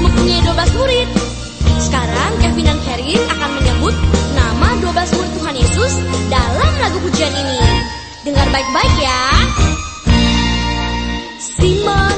mempunyai 12 murid. Sekarang Kevin dan Karin akan menyebut nama 12 murid Tuhan Yesus dalam lagu pujian ini. Dengar baik-baik ya. Simon